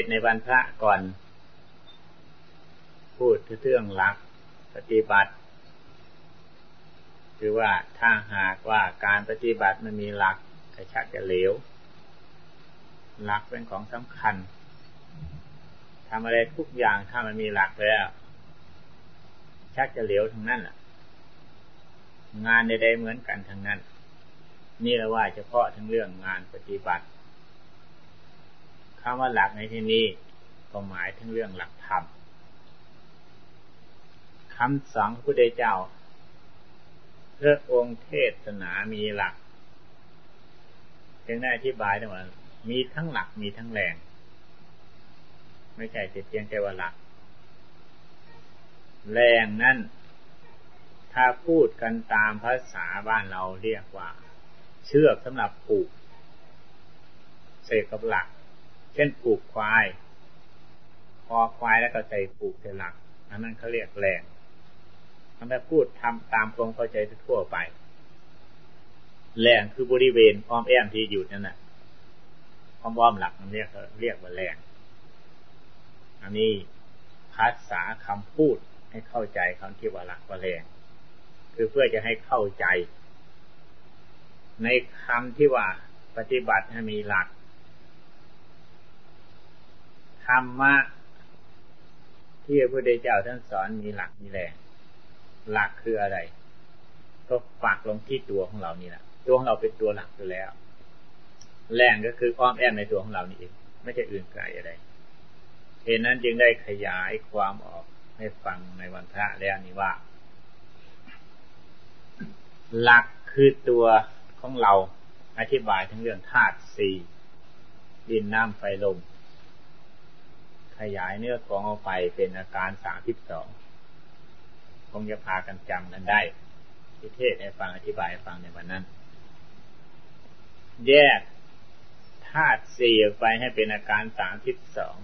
ศในวันพระก่อน พูดเรื่องหลักปฏิบัติ คือว่าถ้าหากว่าการปฏิบัติมันมีหลักกระชักจะเหลว หลักเป็นของสำคัญทำอะไรทุกอย่างถ้ามันมีหลักแล้วชักจะเหลวทั้งนั้นแหละงานใดๆเหมือนกันทั้งนั้น นี่เราว่าเฉพาะทั้งเรื่องงานปฏิบัติ คำว่าหลักในที่นี้ก็หมายถึงเรื่องหลักธรรมคำสอนพระพุทธเจ้าเพื่อองค์เทศนามีหลักจึงได้อธิบายได้ว่ามีทั้งหลักมีทั้งแรง ไม่ใช่เพียงแค่ว่าหลัก แรงนั่นถ้าพูดกันตามภาษาบ้านเราเรียกว่า เชือกสำหรับผูกเสกกับหลัก เช่นผูกควายคอควายแล้วก็ใส่ผูกใส่หลัก อันนั้นเขาเรียกแรงมันไปพูดทำตามความเข้าใจทั่วไป แรงคือบริเวณอ้อมแอมที่อยู่นั่นแหละอ้อมอ้อมหลักมันเรียกเรียกว่าแรงอันนี้ภาษาคำพูดให้เข้าใจคำที่ว่าหลักว่าแรงคือเพื่อจะให้เข้าใจ ในคำที่ว่าปฏิบัติให้มีหลัก ธรรมะที่พระพุทธเจ้าท่านสอนมีหลักมีแรงหลักคืออะไรก็ฝากลงที่ตัวของเรานี่แหละตัวของเราเป็นตัวหลักอยู่แล้ว แรงก็คืออ้อมแอมในตัวของเรานี่เองไม่ใช่อื่นไกลอะไรเหตุนั้นจึงได้ขยายความออกให้ฟังในวันพระแล้วนี่ว่า หลักคือตัวของเราอธิบายทั้งเรื่องธาตุสี่ดินน้ำไฟลม ขยายเนื้อของออกไปเป็นอาการสามสิบสองคงจะพากันจำกันได้ ที่เทศให้ฟังอธิบายฟังในวันนั้น แยกธาตุสี่ออกไปให้เป็นอาการสามสิบสอง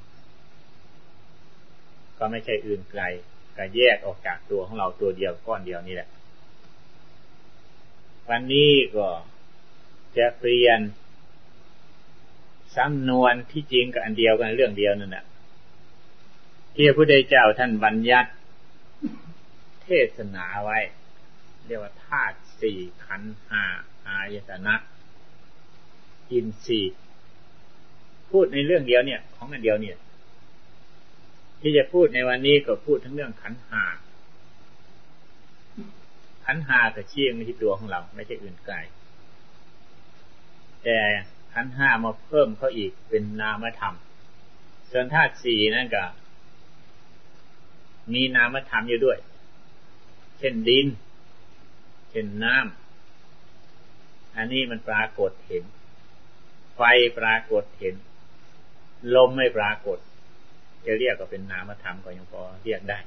ก็ไม่ใช่อื่นไกลก็แยกออกจากตัวของเราตัวเดียวก้อนเดียวนี่แหละ วันนี้ก็จะเปลี่ยนสำนวนที่จริงกับอันเดียวกันเรื่องเดียวนั่นแหละ ที่พระพุทธเจ้าท่านบัญญัติ เทศนาไว้ เรียกว่าธาตุสี่ขันหาอายตนะ อินทรีย์พูดในเรื่องเดียวเนี่ย ของอันเดียวเนี่ย ที่จะพูดในวันนี้ก็พูดทั้งเรื่องขันหาขันหาแต่ชี้ไม่ที่ตัวของเรา ไม่ใช่อื่นไกลแต่ขันห้ามาเพิ่มเขาอีกเป็นนามธรรม ส่วนธาตุสี่นั่นก็ มีนามธรรมอยู่ด้วย เช่นดิน เช่นน้ำ อันนี้มันปรากฏเห็น ไฟปรากฏเห็น ลมไม่ปรากฏ จะเรียกก็เป็นนามธรรมก็ยังพอเรียกได้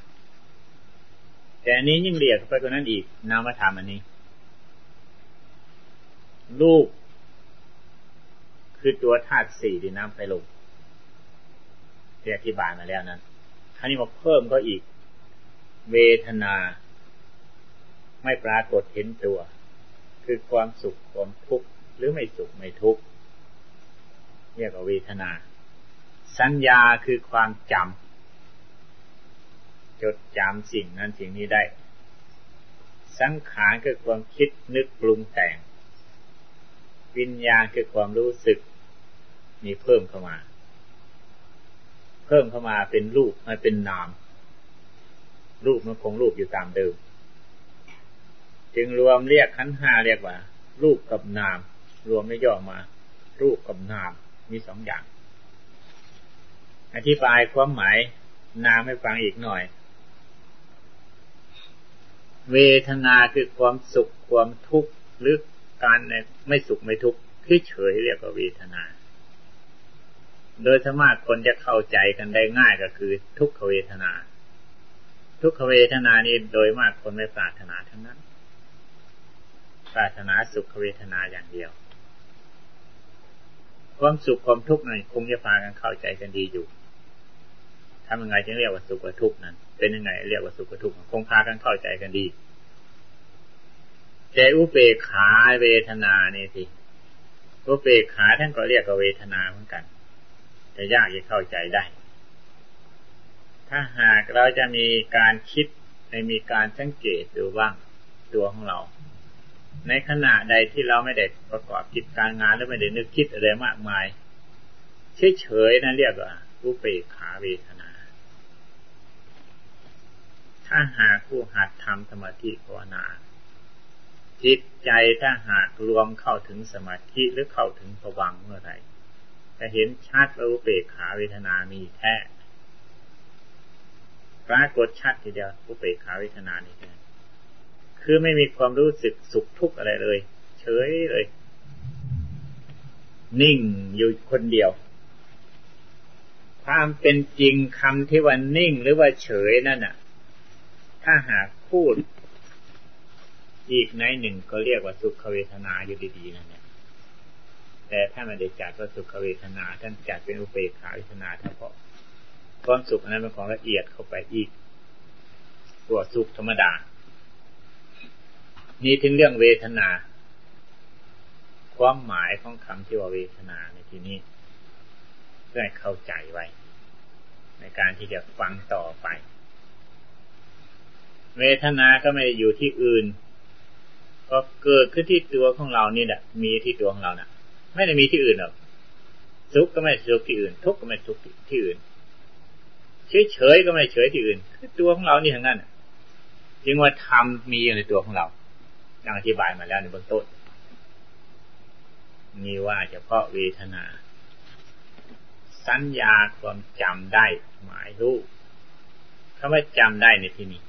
แต่อันนี้ยิ่งเรียกไปกว่านั้นอีก นามธรรมอันนี้ รูป คือตัวธาตุสี่ที่น้ำไปลงเรียกที่บานมาแล้วนั้นครั้นี้มาเพิ่มก็อีก เวทนา ไม่ปรากฏเห็นตัว คือความสุขความทุกข์หรือไม่สุขไม่ทุกข์เรียกว่าเวทนา สัญญาคือความจำจดจำสิ่งนั้นสิ่งนี้ได้ สังขารคือความคิดนึกปรุงแต่ง วิญญาณคือความรู้สึกมีเพิ่มเข้ามา เพิ่มเข้ามาเป็นรูปมาเป็นนาม รูปมันคงรูปอยู่ตามเดิม จึงรวมเรียกขันห้าเรียกว่า รูปกับนาม รวมไม่ย่อมา รูปกับนามมีสองอย่าง อธิบายความหมายนามให้ฟังอีกหน่อย เวทนาคือความสุขความทุกข์หรือการไม่สุขไม่ทุกข์เฉยเรียกว่าเวทนา โดยสมากคนจะเข้าใจกันได้ง่ายก็คือ ทุกขเวทนา ทุกขเวทนานี้โดยมากคนไม่ปรารถนาทั้งนั้น ปรารถนาสุขเวทนาอย่างเดียว ความสุขความทุกข์นั้นคงจะพากันเข้าใจกันดีอยู่ทำยังไงจึงเรียกว่าสุขกับทุกข์นั้น เป็นยังไงเรียกว่าสุขกับทุกข์คงพากันเข้าใจกันดี แต่อุเบกขาเวทนานี่สิอุเบกขาท่านก็เรียกว่าเวทนาเหมือนกันจะยากจะเข้าใจได้ ถ้าหากเราจะมีการคิดในมีการสังเกตดูบ้างตัวของเรา ในขณะใดที่เราไม่ได้ประกอบกิจการงานหรือไม่ได้นึกคิดอะไรมากมายเฉยๆนั่นเรียกว่าอุเปกขาเวทนา ถ้าหากผู้หัดทำสมาธิภาวนาจิตใจถ้าหากรวมเข้าถึงสมาธิหรือเข้าถึงผวังเมื่อไหร่จะเห็นชัดว่าอุเปกขาเวทนามีแท้ ปรากฏชัดทีเดียวอุเปกขาเวทนานี่คือไม่มีความรู้สึกสุขทุกข์อะไรเลย เฉยเลย นิ่งอยู่คนเดียว ความเป็นจริงคำที่ว่านิ่งหรือว่าเฉยนั่นน่ะ ถ้าหากพูด อีกในหนึ่งก็เรียกว่าสุขเวทนาอยู่ดีๆนั่นแหละแต่ถ้าไม่ได้จัดว่าสุขเวทนาท่านจัดเป็นอุเบกขาเวทนาเฉพาะ ความสุขนั้นเป็นของละเอียดเข้าไปอีกตัวสุขธรรมดา นี่ถึงเรื่องเวทนา ความหมายของคำที่ว่าเวทนาในที่นี้พื่อให้เข้าใจไว้ ในการที่จะฟังต่อไป เวทนาก็ไม่ได้อยู่ที่อื่น ก็เกิดขึ้นที่ตัวของเรานี่แหละมีที่ตัวของเรานะ่ะ ไม่ได้มีที่อื่นหรอกสุขก็ไม่สุขที่อื่น ทุกข์ก็ไม่ทุกข์ที่อื่น เฉยเฉยก็ไม่เฉยที่อื่น คือตัวของเรานี่ทั้งนั้นจึงว่าธรรมมีอยู่ในตัวของเราดังอธิบายมาแล้วในเบื้องต้นมีว่าเฉพาะเวทนา สัญญาความจำได้หมายรู้คำว่าจำได้ในที่นี้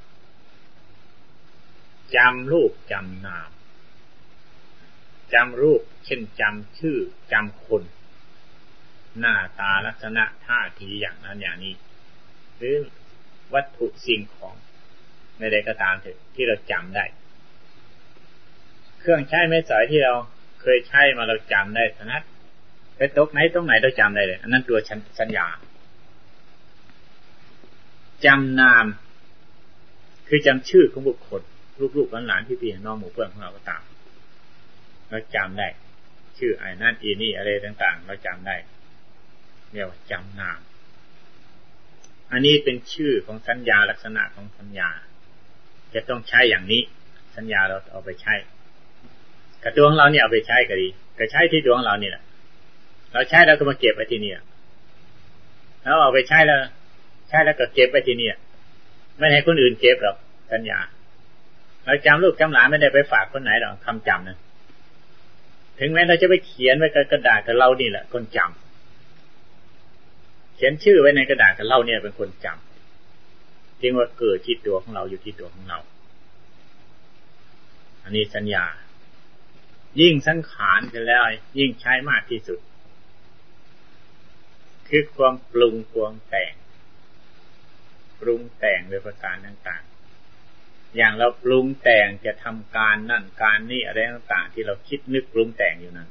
จำรูปจำนามจำรูป เช่นจำชื่อจำคน หน้าตาลักษณะท่าทีอย่างนั้นอย่างนี้ หรือวัตถุสิ่งของในใดก็ตามเถอะที่เราจำได้ เครื่องใช้ไม่สอยที่เราเคยใช้มาเราจำได้ถนัดไปตกไหนตรงไหนเราจำได้เลย อันนั้นตัวสัญญาจำนาม คือจำชื่อของบุคคลลูกๆหลานๆที่พี่น้องหมู่เพื่อนของเราก็ตามเราจำได้ ชื่อไอ้นั่นอีนี่อะไรต่าง ๆ เราจำได้เรียกว่าจำนาม อันนี้เป็นชื่อของสัญญาลักษณะของสัญญา จะต้องใช้อย่างนี้ สัญญาเราเอาไปใช้กระตัวของเราเนี่ยเอาไปใช้ก็ดีก็ใช้ที่ดวงเรานี่แหละเราใช้แล้วก็มาเก็บไว้ที่นี่แล้วเอาไปใช้แล้ว ใช้แล้วก็เก็บไว้ที่นี่ไม่ให้คนอื่นเก็บหรอกสัญญา เราจำลูกจำหลานไม่ได้ไปฝากคนไหนหรอกคำจำนะถึงแม้เราจะไปเขียนไว้กับกระดาษกับเรานี่แหละคนจำ เขียนชื่อไว้ในกระดาษกับเราเนี่ยเป็นคนจำจริงว่าเกิดที่ตัวของเราอยู่ที่ตัวของเรา อันนี้สัญญา ยิ่งสังขารกันแล้ว ยิ่งใช้มากที่สุด คือความปรุงความแต่ง ปรุงแต่งโดยประการต่าง ๆ อย่างเราปรุงแต่งจะทำการนั่นการนี่อะไรต่าง ๆ ที่เราคิดนึกปรุงแต่งอยู่นั้น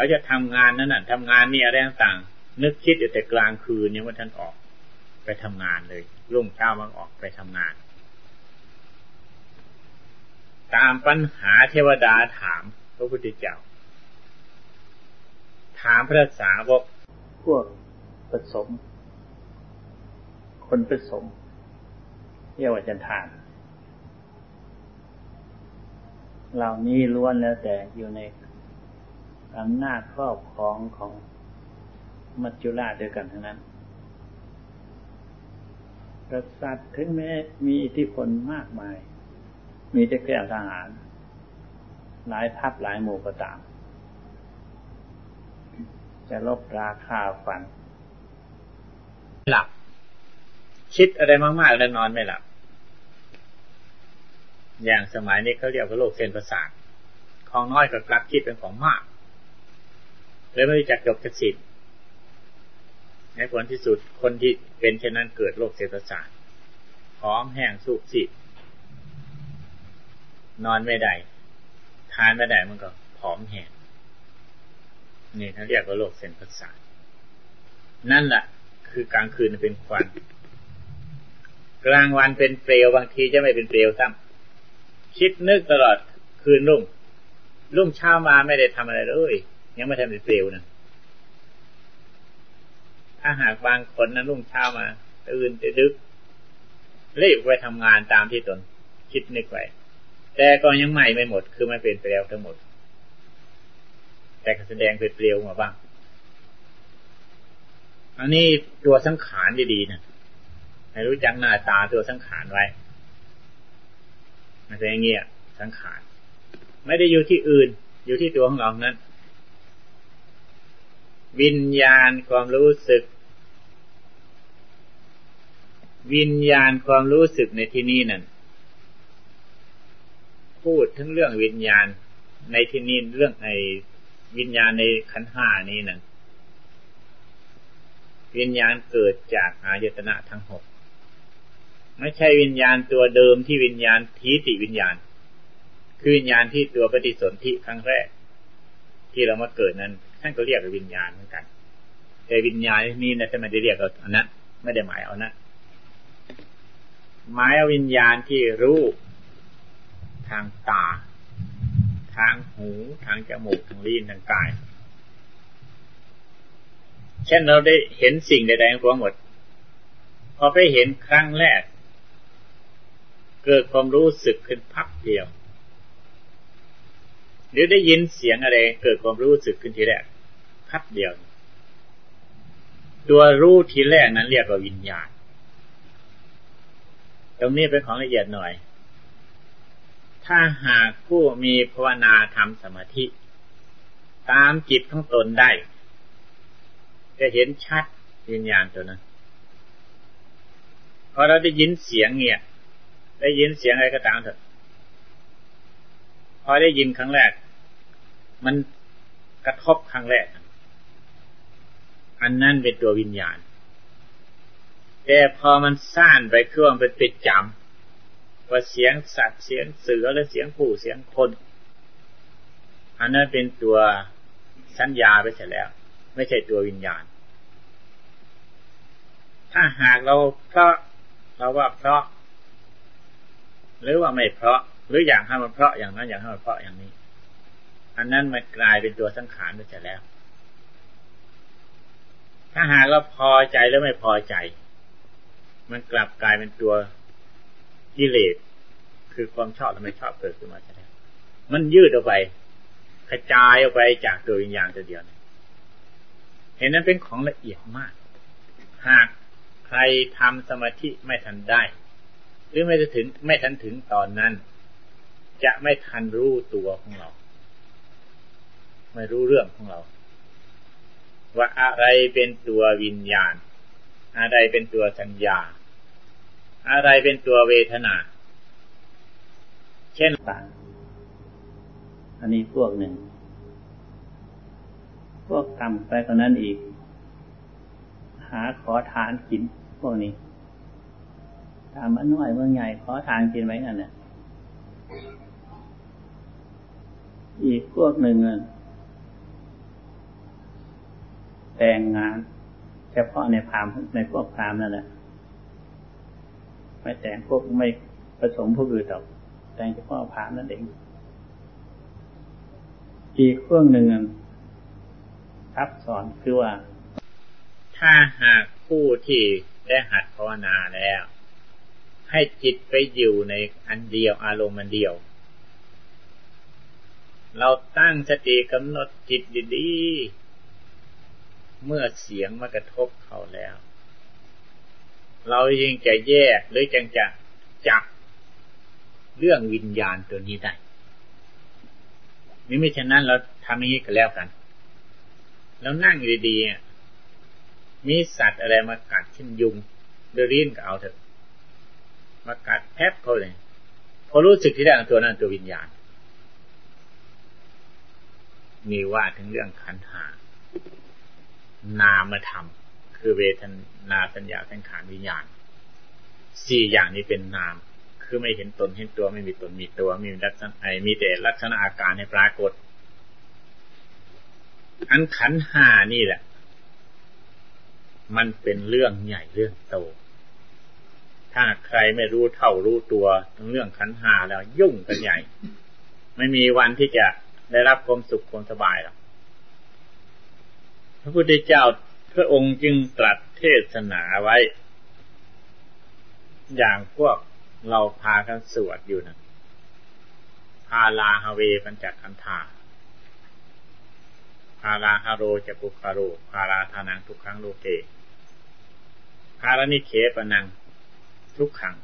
เราจะทำงานนั้นน่ะทำงานนี่อะไรต่างๆนึกคิดอยู่แต่กลางคืนยังว่าท่านออกไปทำงานเลยรุ่งเช้ามันออกไปทำงาน ตามปัญหาเทวดาถามพระพุทธเจ้า ถามพระสาวกพวกผสม คนผสมเรียกว่าจันทานเหล่านี้ล้วนแล้วแต่อยู่ใน อำนาจครอบครองของมัจจุราชด้วยกันทั้งนั้นกษัตริย์ถึงแม้มีอิทธิพลมากมาย มีแต่แก่ทหาร หลายทัพหลายหมู่ก็ตาม จะลบราคาฟัน หลับ คิดอะไรมากๆแล้วนอนไม่หลับ อย่างสมัยนี้เขาเรียกว่าโรคเส้นประสาท ของน้อยกับกลับคิดเป็นของมาก เลยไม่รู้จักจบจะสิ้นในผลที่สุดคนที่เป็นเช่นนั้นเกิดโรคเส้นประสาทพร้อมแห้งสุกสินอนไม่ได้ทานไม่ได้มันก็ผอมแห้งนี่เขาเรียกว่าโรคเส้นประสาทนั่นแหละคือกลางคืนเป็นควัน กลางวันเป็นเปลวบางทีจะไม่เป็นเปลวซ้ำคิดนึกตลอดคืนรุ่ง รุ่งเช้ามาไม่ได้ทำอะไรเลย ยังไม่ทำเป็นเปลวนะถ้าหากบางคนนั้นรุ่งเช้ามาตื่นดึกรีบไปทำงานตามที่ตน คิดนึกไว้แต่ก็ยังใหม่ไม่หมด คือไม่เป็นเปลวทั้งหมด แต่แสดงเป็นเปลวมาบ้าง อันนี้ตัวสังขารดีๆนะให้รู้จักหน้าตาตัวสังขารไว้มันเป็นอย่างเงี้ยสังขาร ไม่ได้อยู่ที่อื่น อยู่ที่ตัวของเรานั้น วิญญาณความรู้สึก วิญญาณความรู้สึกในที่นี้นั่นพูดถึงเรื่องวิญญาณในที่นี้เรื่องในวิญญาณในขันห้านี้นั่นวิญญาณเกิดจากอายตนะทั้งหกไม่ใช่วิญญาณตัวเดิมที่วิญญาณทีติวิญญาณ คือวิญญาณที่ตัวปฏิสนธิครั้งแรก ที่เรามาเกิดนั้น ท่านก็เรียกวิญญาณเหมือนกันแต่วิญญาณนี้นะท่านไม่ได้เรียกเอาอันนั้นไม่ได้หมายเอานะหมายเอาวิญญาณที่รู้ ทางตา ทางหูทางจมูกทางลิ้นทางกาย เช่นเราได้เห็นสิ่งใดๆทั้งหมด พอไปเห็นครั้งแรก เกิดความรู้สึกขึ้นพักเดียวหรือได้ยินเสียงอะไร เกิดความรู้สึกขึ้นทีแรก พักเดียว ตัวรู้ทีแรกนั้นเรียกว่าวิญญาณ ตรงนี้เป็นของละเอียดหน่อย ถ้าหากผู้มีภาวนาทำสมาธิ ตามจิตของตนได้ จะเห็นชัดวิญญาณตัวนั้นพอเราได้ยินเสียงเนี่ย ได้ยินเสียงอะไรก็ตามเถอะพอได้ยินครั้งแรก มันกระทบครั้งแรก อันนั้นเป็นตัววิญญาณ แต่พอมันซ่านไปเครื่องเป็นติดจำว่าเสียงสัตว์เสียงเสือและเสียงผู้เสียงคน อันนั้นเป็นตัวสัญญาไปเสร็จแล้ว ไม่ใช่ตัววิญญาณ ถ้าหากเราเพราะเราว่าเพราะ หรือว่าไม่เพราะ หรืออย่างให้มันเพราะอย่างนั้นอย่างให้มันเพราะอย่างนี้ อันนั้นมันกลายเป็นตัวสังขารไปเสร็จแล้ว ถ้าหากเราพอใจแล้วไม่พอใจ มันกลับกลายเป็นตัวกิเลสคือความชอบและไม่ชอบเกิดขึ้นมาใช่ไหมมันยืดออกไปกระจายออกไปจากตัววิญญาณตัวเดียวเห็นนั้นเป็นของละเอียดมาก หากใครทำสมาธิไม่ทันได้ หรือไม่จะถึงไม่ทันถึงตอนนั้น จะไม่ทันรู้ตัวของเรา ไม่รู้เรื่องของเรา ว่าอะไรเป็นตัววิญญาณ อะไรเป็นตัวสัญญา อะไรเป็นตัวเวทนา เช่นต่างอันนี้พวกหนึ่ง พวกต่ำไปกว่านั้นอีก หาขอทานกินพวกนี้ตามมันน้อยเมืองใหญ่ขอทานกินไว้กันเนี่ยอีกพวกหนึ่ง แต่งงาน เฉพาะในพามในพวกพรามนั่นแหละไม่แต่งพวกไม่ผสมพวกอื่นหรอกแต่งเฉพาะพามนั่นเองอีกเครื่องหนึ่งทับสอนคือว่า ถ้าหากผู้ที่ได้หัดภาวนาแล้ว ให้จิตไปอยู่ในอันเดียวอารมณ์อันเดียว เราตั้งสติกำหนดจิตดีๆ เมื่อเสียงมากระทบเขาแล้ว เรายังจะแยกหรือจังจะจับเรื่องวิญญาณตัวนี้ได้นี่ไม่ฉะนั้นเราทำอย่างนี้ก็แล้วกัน แล้วนั่งดีๆมีสัตว์อะไรมากัดเช่นยุงเดรินก็เอาเถอะ มากัดแทบเขาเลย พอรู้สึกที่ได้ตัวนั้นตัววิญญาณ มีว่าถึงเรื่องขันหา นามธรรม คือเวทนาสัญญาสังขารวิญญาณสี่อย่างนี้เป็นนาม คือไม่เห็นตนเห็นตัวไม่มีตนมีตัวมีลักษณะไอมีแต่ลักษณะอาการให้ปรากฏ อันขันห้านี่แหละ มันเป็นเรื่องใหญ่เรื่องโต ถ้าใครไม่รู้เท่ารู้ตัวเรื่องขันห้าแล้วยุ่งกันใหญ่ ไม่มีวันที่จะได้รับความสุขความสบายหรอก พระพุทธเจ้าพระองค์จึงตรัสเทศนาไว้ อย่างพวกเราพากันสวดอยู่นะพาลาฮาเวปัญจคันธาพาลาฮาโรจะปุคาโรพาลาทานังทุกครั้งโลเกพาลนิเคปนังทุกขัง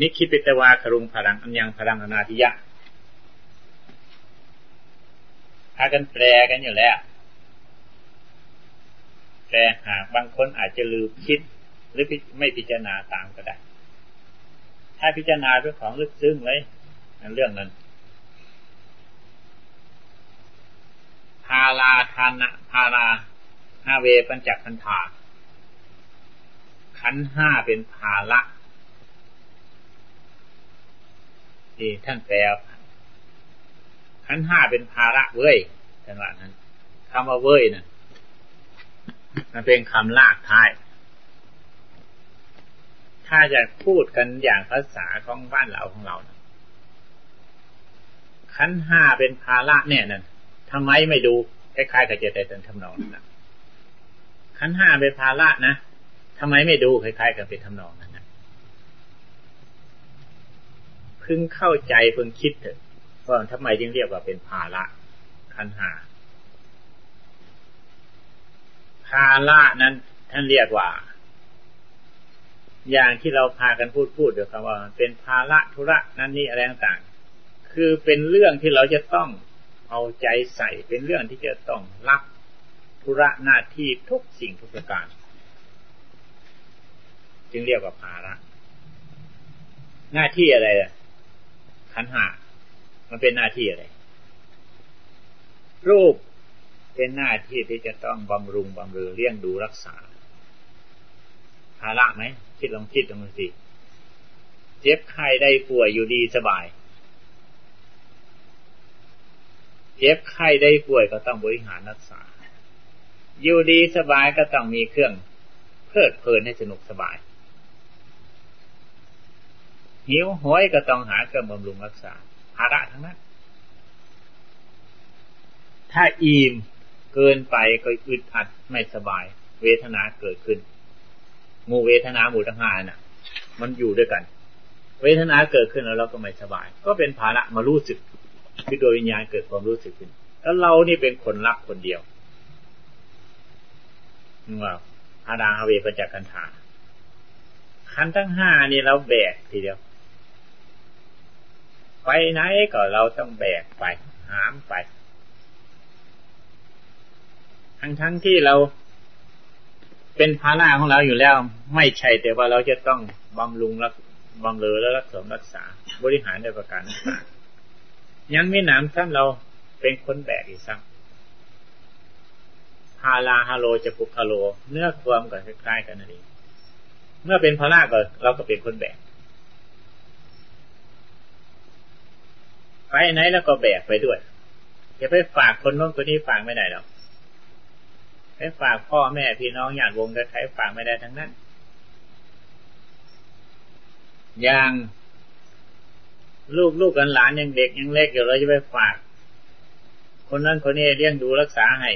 นิคิปิตวาครุงพลังอัญญังพลังอนาธิยะพากันแปลกันอยู่แล้ว แต่หากบางคนอาจจะลืมคิด หรือไม่พิจารณาตามก็ได้ ถ้าพิจารณาเป็นของลึกซึ้งเลยเรื่องนั้นพาลาทานะพาลาฮาเวปัญจคันธาขันห้าเป็นภาละนี่ท่านแปลขันห้าเป็นภาระเว้ยท่านว่านั้นคำว่าเว้ยนะ มันเป็นคำลากท้าย ถ้าจะพูดกันอย่างภาษาของบ้านเราของเรานะขันห้าเป็นภาระเนี่ยนั่นทำไมไม่ดูคล้ายๆกับเจตแต่ทำนองนั้นนะขันห้าเป็นภาระนะทำไมไม่ดูคล้ายๆกับเป็นทำนองนั้นนะพึงเข้าใจพึงคิดเถอะว่าทำไมจึงเรียกว่าเป็นภาระขันห้า ภาระนั้นท่านเรียกว่า อย่างที่เราพากันพูดพูดเดี๋ยวคำว่า เป็นภาระธุระนั่นนี่อะไรต่างๆคือเป็นเรื่องที่เราจะต้องเอาใจใส่เป็นเรื่องที่จะต้องรับธุระหน้าที่ทุกสิ่งทุกประการ จึงเรียกว่าภาระ หน้าที่อะไรล่ะขันหามันเป็นหน้าที่อะไร รูป เป็นหน้าที่ที่จะต้องบำรุงบำเรอเลี้ยงดูรักษาภาระไหมคิดลองคิดลองสิเจ็บไข้ได้ป่วยอยู่ดีสบาย เจ็บไข้ได้ป่วยก็ต้องบริหารรักษา อยู่ดีสบายก็ต้องมีเครื่องเพลิดเพลินให้สนุกสบาย หิวหอยก็ต้องหาเครื่องบำรุงรักษาภาระทั้งนั้น ถ้าอิ่ม เกินไปก็อึดอัดไม่สบาย เวทนาเกิดขึ้นมูเวทนาหมู่ทั้งห้าน่ะ มันอยู่ด้วยกัน เวทนาเกิดขึ้นแล้วเราก็ไม่สบาย ก็เป็นภาระมารู้สึกคือโดยวิญญาณเกิดความรู้สึกขึ้น แล้วเรานี่เป็นคนรักคนเดียวว่าอาดาฮเวปจักกันธาขันทั้งห้านี่เราแบกทีเดียว ไปไหนก็เราต้องแบกไป หามไป ทั้งทั้งที่เราเป็นภาระของเราอยู่แล้ว ไม่ใช่แต่ว่าเราจะต้องบำรุงรักบำเรอและรักษารักษา บริหารในประการต่างๆยังไม่หนามซ้ำเราเป็นคนแบกอีกซ้ำพาลาฮาโลจะปุคาโล เนื้อความกับคล้ายๆกันนั่นเองเมื่อเป็นภาระก็เราก็เป็นคนแบกไปไหนแล้วก็แบกไปด้วยอย่าไปฝากคนโน้นคนนี้ฝากไม่ได้หรอก ไปฝากพ่อแม่พี่น้องญาติวงกับใครฝากไม่ได้ทั้งนั้น อย่างลูกลูกกันหลานยังเด็กยังเล็กอยู่เราจะไปฝาก คนนั้นคนนี้เลี้ยงดูรักษาให้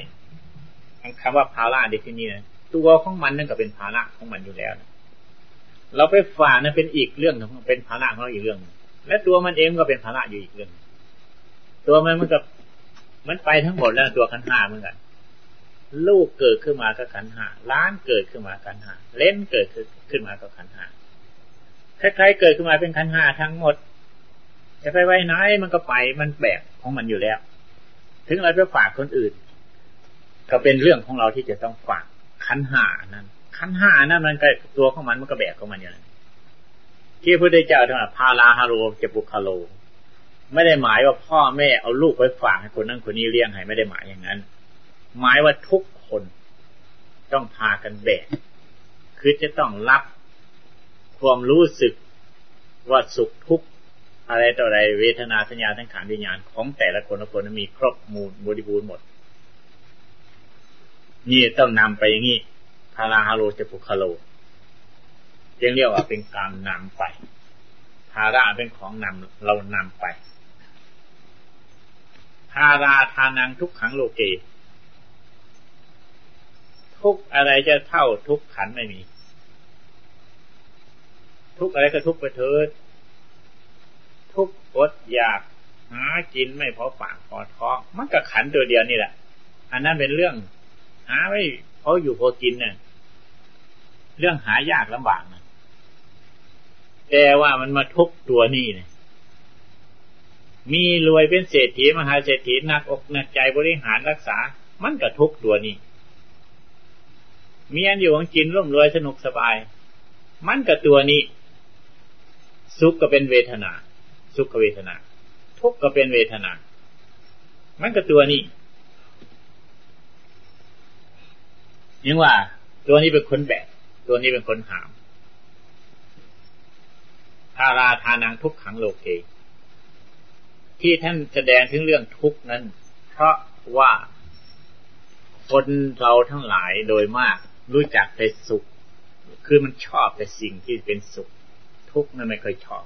คำว่าภาระเด็กที่นี่นะตัวของมันนั่นก็เป็นภาระของมันอยู่แล้วนะเราไปฝากนั่นเป็นอีกเรื่องเป็นภาระของเราอีกเรื่อง และตัวมันเองก็เป็นภาระอยู่อีกเรื่อง ตัวมันมันกับมันไปทั้งหมดแล้วตัวขันห้าเหมือนกัน ลูกเกิดขึ้นมาก็ขันห้าล้านเกิดขึ้นมาขันห้าเล่นเกิดขึ้นมาก็ขันห้าคล้ายๆเกิดขึ้นมาเป็นขันห้าทั้งหมดจะไปไว้ไหนมันก็ไปมันแบกของมันอยู่แล้ว ถึงเราไปฝากคนอื่น ก็เป็นเรื่องของเราที่จะต้องฝากขันห้านั้นขันห้านั้นมันก็ตัวของมันมันก็แบกของมันอย่างนั้นที่พระพุทธเจ้าท่านพาลาฮาโรเจปุคาโล ไม่ได้หมายว่าพ่อแม่เอาลูกไปฝากให้คนนั้นคนนี้เลี้ยงให้ไม่ได้หมายอย่างนั้น หมายว่าทุกคนต้องพากันแบก คือจะต้องรับความรู้สึกว่าสุขทุกข์อะไรต่ออะไรเวทนาสัญญาทั้งขานวิญญาณของแต่ละคนละคนมีครบมูลบริบูรณ์หมด นี่ต้องนำไปอย่างนี้พาราฮาโลจะปุคาโลยังเรียกว่าเป็นการนำไปภาระเป็นของนำเรานำไปทาราทานังทุกขังโลเก ทุกอะไรจะเท่าทุกขันไม่มี ทุกอะไรก็ทุกไปเถิด ทุกอดอยากหากินไม่พอปากพอท้องมันก็ขันตัวเดียวนี่แหละ อันนั้นเป็นเรื่อง หาไม่พออยู่พอกินเนี่ยเรื่องหายากลำบากนะแต่ว่ามันมาทุกตัวนี่เนี่ยมีรวยเป็นเศรษฐีมหาเศรษฐีนักอกนักใจบริหารรักษา มันก็ทุกตัวนี้ มีอันอยู่ของกินร่วมรวยสนุกสบาย มันก็ตัวนี้ สุขก็เป็นเวทนา สุขเวทนา ทุกข์ก็เป็นเวทนา มันก็ตัวนี้ยังว่า ตัวนี้เป็นคนแบกตัวนี้เป็นคนหามทาราทานังทุกขังโลเกที่ท่านแสดงถึงเรื่องทุกข์นั้น เพราะว่าคนเราทั้งหลายโดยมาก รู้จักแต่สุข คือมันชอบแต่สิ่งที่เป็นสุข ทุกข์นั้นไม่เคยชอบ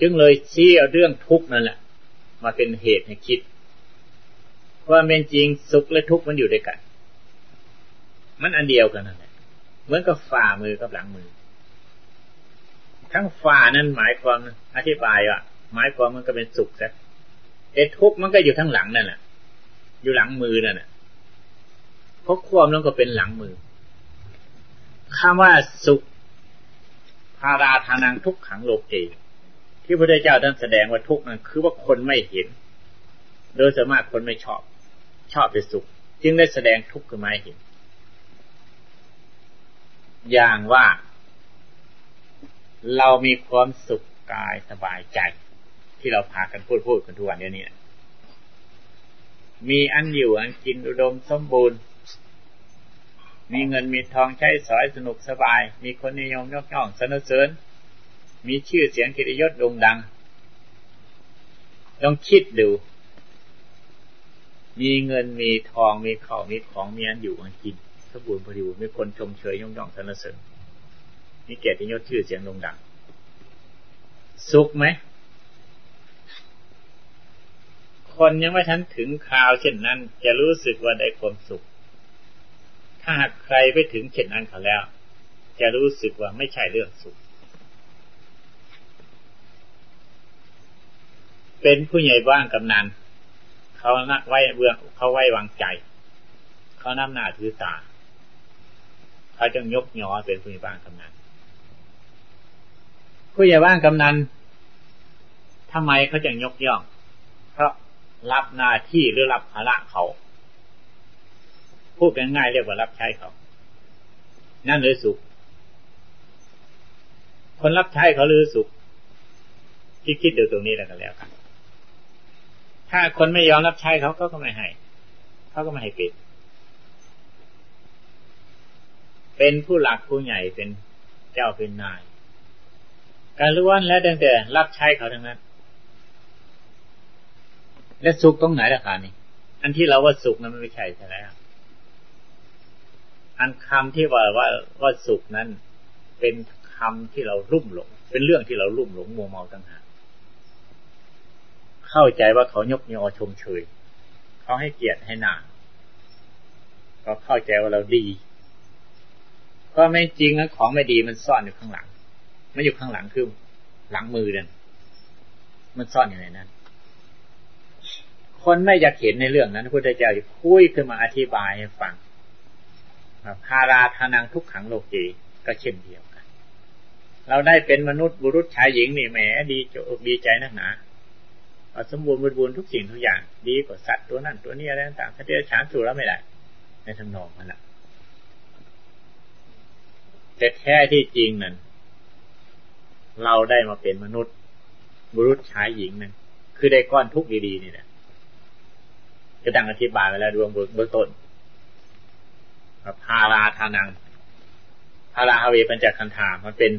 จึงเลยชี้เอาเรื่องทุกข์นั่นแหละมาเป็นเหตุให้คิดว่าเป็นจริงสุขและทุกข์มันอยู่ด้วยกัน มันอันเดียวกันนั่นแหละเหมือนกับฝ่ามือกับหลังมือ ทั้งฝ่านั้นหมายความอธิบายว่าหมายความมันก็เป็นสุขซะแต่ทุกข์มันก็อยู่ทั้งหลังนั่นแหละอยู่หลังมือนั่นแหละ เพราะความนั้นก็เป็นหลังมือคำว่าสุขพาราทานังทุกขังโลกเกที่พระพุทธเจ้าท่านแสดงว่าทุกข์นั้นคือว่าคนไม่เห็น โดยสามารถคนไม่ชอบ ชอบแต่สุข จึงได้แสดงทุกข์ขึ้นมาเห็น อย่างว่า เรามีความสุขกายสบายใจ ที่เราพากันพูดพูดกันทุกวันนี้มีอันอยู่อันกินอุดมสมบูรณ์ มีเงินมีทองใช้สอยสนุกสบาย มีคนนิยมยกย่องสนเสริญ มีชื่อเสียงกิริยศโด่งดัง ต้องคิดดู มีเงินมีทองมีข้าวมีของมีอันอยู่อันกินสมบูรณ์พอดีมีคนชมเชยยกย่องสนเสริญมีเกียรติยศชื่อเสียงโด่งดัง สุขไหมคนยังไม่ทันถึงคราวเช่นนั้น จะรู้สึกว่าได้ความสุข ถ้าหากใครไปถึงเช่นนั้นเขาแล้ว จะรู้สึกว่าไม่ใช่เรื่องสุข เป็นผู้ใหญ่บ้านกำนันเขานักไว้เบื้องเขาไว้วางใจ เขาน้ำหน้าถือตา เขาจึงยกยอเป็นผู้ใหญ่บ้านกำนันผู้ใหญ่บ้านกำนันทำไมเขาจึงยกย่อง เพราะรับหน้าที่หรือรับภาระเขา พูดง่ายๆเรียกว่ารับใช้เขา นั่นเลยสุข คนรับใช้เขาลือสุขคิดคิดดูตรงนี้แล้วกันแล้วกัน ถ้าคนไม่ยอมรับใช้เขาก็ก็ไม่ให้ เขาก็ไม่ให้ปิดเป็นผู้หลักผู้ใหญ่เป็นเจ้าเป็นนาย การล้วนและตั้งแต่รับใช้เขาทั้งนั้น และสุขตรงไหนล่ะคะนี่ อันที่เราว่าสุขนั้นไม่ใช่ใช่แล้ว อันคำที่ว่าว่าว่าสุขนั้น เป็นคำที่เรารุ่มหลง เป็นเรื่องที่เรารุ่มหลงมัวเมาต่างหากเข้าใจว่าเขายกยอชมเชยเขาให้เกียรติให้นางก็เข้าใจว่าเราดีก็ไม่จริงนะของไม่ดีมันซ่อนอยู่ข้างหลังไม่อยู่ข้างหลังคือหลังมือเดินมันซ่อนอยู่ในนั้นคนไม่อยากเห็นในเรื่องนั้นพระพุทธเจ้าจะคุยขึ้นมาอธิบายให้ฟัง พาราทานังทุกขังโลกีก็เช่นเดียวกัน เราได้เป็นมนุษย์บุรุษชายหญิงนี่แหมดีจดีใจนักหนาสมบูรณ์บริบูรณ์ทุกสิ่งทุกอย่าง ดีกว่าสัตว์ตัวนั้นตัวนี้อะไรต่างๆถ้าเดรัจฉานสู่แล้วไม่ได้ ในทำนองนั้นแหละแต่แท้ที่จริงนั้นเราได้มาเป็นมนุษย์ บุรุษชายหญิงนั่นคือได้ก้อนทุกดีๆนี่แหละจะดังอธิบายไปแล้วดวงเบื้องต้น พาราทานังพาราฮาเวปัญจคันธามันเป็น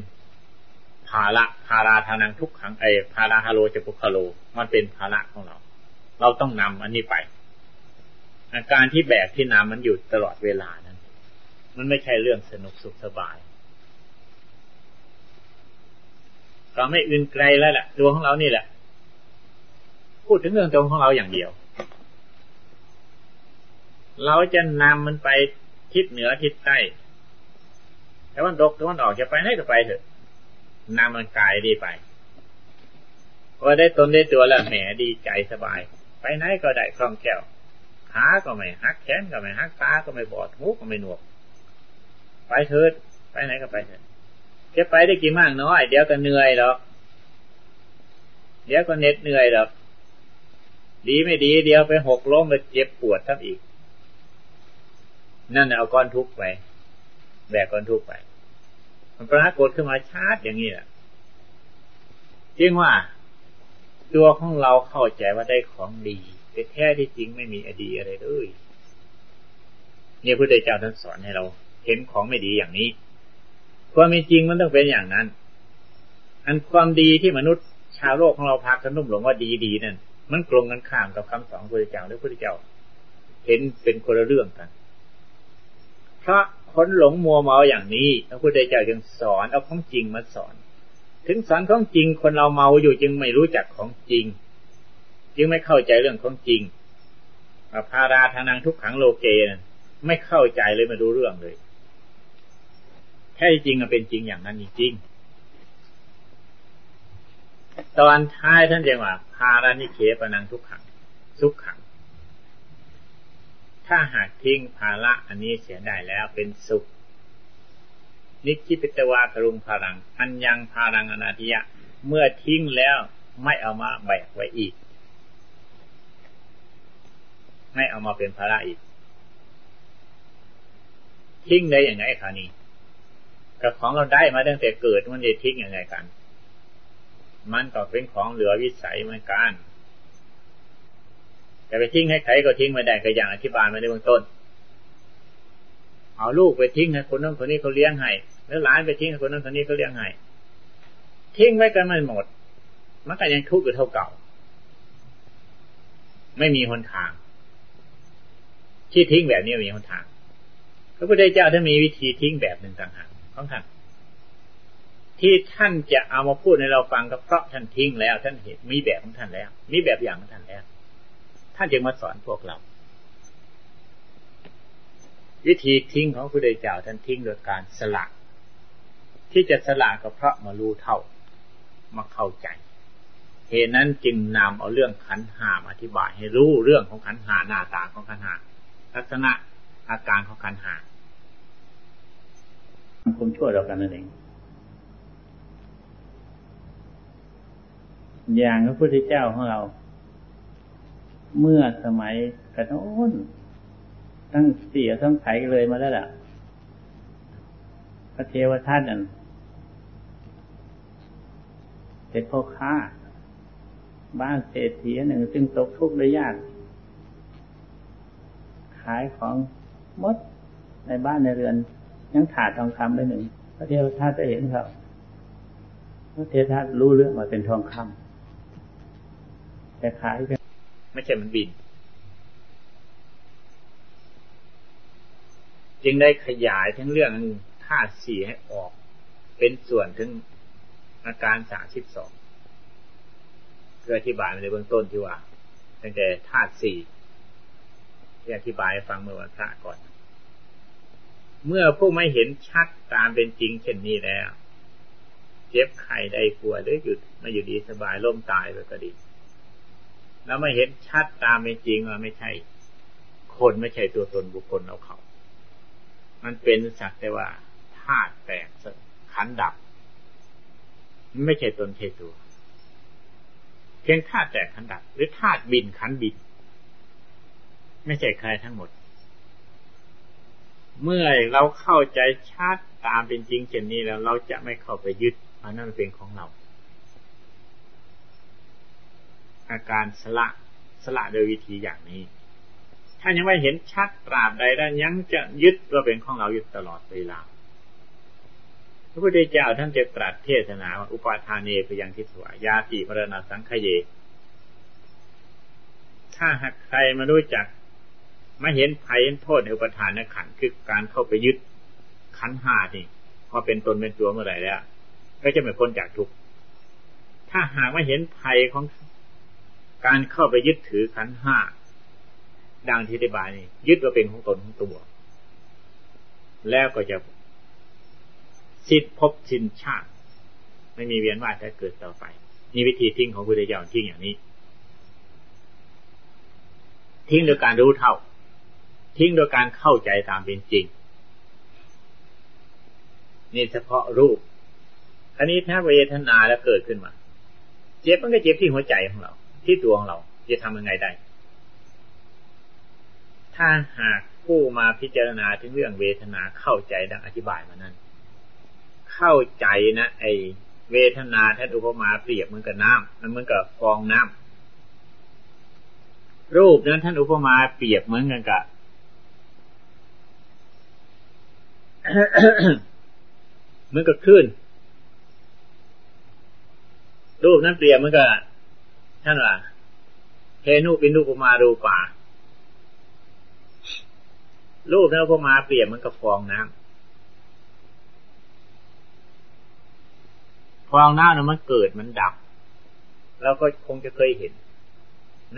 ภาระพาราทานังทุกขังไอพาราฮาโลจะปุคโล มันเป็นภาระของเรา เราต้องนำอันนี้ไป อาการที่แบกที่นำมันอยู่ตลอดเวลานั้น มันไม่ใช่เรื่องสนุกสุขสบาย เราไม่อื่นไกลแล้วแหละดวงของเรานี่แหละ พูดถึงเรื่องตรงของเราอย่างเดียว เราจะนำมันไป ทิศเหนือทิศใต้แต่วันตกแต่วันออกจะไปไหนก็ไปเถอะนำมันกายดีไปพอได้ตนได้ตัวแล้วแหมดีใจสบาย ไปไหนก็ได้คล่องแคล่วขาก็ไม่หักแขนก็ไม่หักตาก็ไม่บอดหูก็ไม่หนวก ไปเถิดไปไหนก็ไปเถิดจะไปได้กี่มากน้อยเดี๋ยวก็เหนื่อยหรอกเดี๋ยวก็เน็ดเหนื่อยหรอกดีไม่ดีเดียวไปหกล้มไปเจ็บปวดทับอีก นั่นเอาก้อนทุกไปแบกก้อนทุกไป มันปรากฏขึ้นมาชาติอย่างนี้แหละจริงว่า ตัวของเราเข้าใจว่าได้ของดีแต่แท้ที่จริงไม่มีอดีอะไรเลยเนี่ยพระเดชเจ้าท่านสอนให้เรา เห็นของไม่ดีอย่างนี้ความจริงมันต้องเป็นอย่างนั้น อันความดีที่มนุษย์ชาวโลกของเราพากันนุ่มหลงว่าดีดีนั่นมันตรงกันข้ามกับคำสอนพระเจ้าหรือพระเจ้า เห็นเป็นคนละเรื่องกัน เพราะคนหลงมัวเมาอย่างนี้พระพุทธเจ้าจึงสอนเอาของจริงมาสอน ถึงสอนของจริงคนเราเมาอยู่จึงไม่รู้จักของจริง จึงไม่เข้าใจเรื่องของจริงพาราทานังทุกขังโลเกนไม่เข้าใจเลยไม่รู้เรื่องเลยแท้จริงมันเป็นจริงอย่างนั้นจริงตอนท้ายท่านเรียกว่าพารานิเคปนังทุกขัง ทุกขัง ถ้าหากทิ้งภาระอันนี้เสียได้แล้วเป็นสุข นิคิปิตวากรุงพารัง อันยังพารังอนาธิยะ เมื่อทิ้งแล้วไม่เอามาแบกไว้อีก ไม่เอามาเป็นภาระอีก ทิ้งได้อย่างไรคะนี่กับของเราได้มาตั้งแต่เกิดมันจะทิ้งอย่างไรกัน มันก็เป็นของเหลือวิสัยเหมือนกัน แต่ไปทิ้งให้ใครก็ทิ้งไม่ได้ก็อย่างอธิบายมาในเบื้องต้น เอาลูกไปทิ้งให้คนนั้นคนนี้เขาเลี้ยงให้แล้วหลานไปทิ้งให้คนนั้นคนนี้เขาเลี้ยงให้ทิ้งไว้กันไม่หมด มันก็ยังทุกข์อยู่เท่าเก่า ไม่มีหนทาง ที่ทิ้งแบบนี้มีหนทางพระพุทธเจ้าท่านมีวิธีทิ้งแบบหนึ่งต่างหากของท่านที่ท่านจะเอามาพูดในเราฟังก็เพราะท่านทิ้งแล้ว ท่านเห็นมีแบบของท่านแล้ว มีแบบอย่างของท่านแล้ว ท่านจึงมาสอนพวกเรา วิธีทิ้งของพระพุทธเจ้าท่านทิ้งโดยการสละที่จะสละก็เพราะมารู้เท่ามาเข้าใจเหตุนั้นจึงนำเอาเรื่องขันหามอธิบายให้รู้เรื่องของขันหาหน้าตาของขันหาลักษณะอาการของขันหาคุณช่วยเรากันนั่นเอง อย่างพระพุทธเจ้าของเรา เมื่อสมัยกระโน้นตั้งเสียทั้งไถเลยมาแล้วล่ะ พระเทวทัตนั่นเป็นพ่อค้า บ้านเศรษฐีหนึ่งซึ่งตกทุกข์ได้ยาก ขายของมดในบ้านในเรือน ยังถาดทองคำได้หนึ่ง พระเทวทัตจะเห็นเขาพระเทวทัตรู้เรื่องว่าเป็นทองคำแต่ขายไม่ใช่มันบิน จึงได้ขยายทั้งเรื่องธาตุสี่ให้ออก เป็นส่วนถึงอาการสามสิบสองเพื่ออธิบายในเบื้องต้นที่ว่าตั้งแต่ธาตุสี่ที่อธิบายฟังเมื่อวันพระก่อน เมื่อผู้ไม่เห็นชัดตามเป็นจริงเช่นนี้แล้ว เจ็บไข้ได้กลัวหรือหยุดไม่อยู่ดีสบายล่มตายไปก็ดี แล้วไม่เห็นชัดตามเป็นจริงว่าไม่ใช่ คนไม่ใช่ตัวตนบุคคลเราเขา มันเป็นสักแต่ว่าธาตุแตกขันดับ ไม่ใช่ตนใช่ตัว เพียงธาตุแตกขันดับ หรือธาตุบินขันบิน ไม่ใช่ใครทั้งหมด เมื่อเราเข้าใจชัดตามเป็นจริงเช่นนี้แล้ว เราจะไม่เข้าไปยึดอันนั้นเป็นของเรา อาการสละสละโดยวิธีอย่างนี้ ถ้ายังไม่เห็นชัดตราบใดแล้วยังจะยึดว่าเป็นของเราอยู่ตลอดเวลาพระพุทธเจ้าท่านจะตรัสเทศนาว่าอุปาทานเนปยังทิสวายาติพรณาสังขเย ถ้าหากใครมารู้จักมาเห็นภัยเห็นโทษในอุปทานในขันคือการเข้าไปยึดขันห้านี่พอเป็นตนเป็นตัวเมื่อไหร่แล้ว ก็จะไม่พ้นจากทุกข์ถ้าหากว่าเห็นภัยของ การเข้าไปยึดถือขันห้าดังที่ได้บายนี่ยึดว่าเป็นของตนของตัว แล้วก็จะสิ้นพบสิ้นชาติ ไม่มีเวียนว่ายแต่เกิดต่อไป นี่วิธีทิ้งของพุทธเจ้าทิ้งอย่างนี้ ทิ้งโดยการรู้เท่า ทิ้งโดยการเข้าใจตามเป็นจริง นี่เฉพาะรูปอันนี้ถ้าเวทนาแล้วเกิดขึ้นมา เจ็บมันก็เจ็บที่หัวใจของเรา ที่ตัวของเราจะทำยังไงได้ ถ้าหากผู้มาพิจารณาถึงเรื่องเวทนาเข้าใจดังอธิบายมานั้น เข้าใจนะไอเวทนาท่านอุปมาเปรียบเหมือนกับน้ำมันเหมือนกับฟองน้ำรูปนั้นท่านอุปมาเปรียบเหมือนกันกับเหมือนกับคลื่นรูปนั้นเปรียบเหมือนกับ ท่านว่าเทนุปินุปมารูป่ารูปนั้นอุปมาเปรียบมือนกับฟองน้ำฟองน้ำนั้นมันเกิดมันดับเราก็คงจะเคยเห็น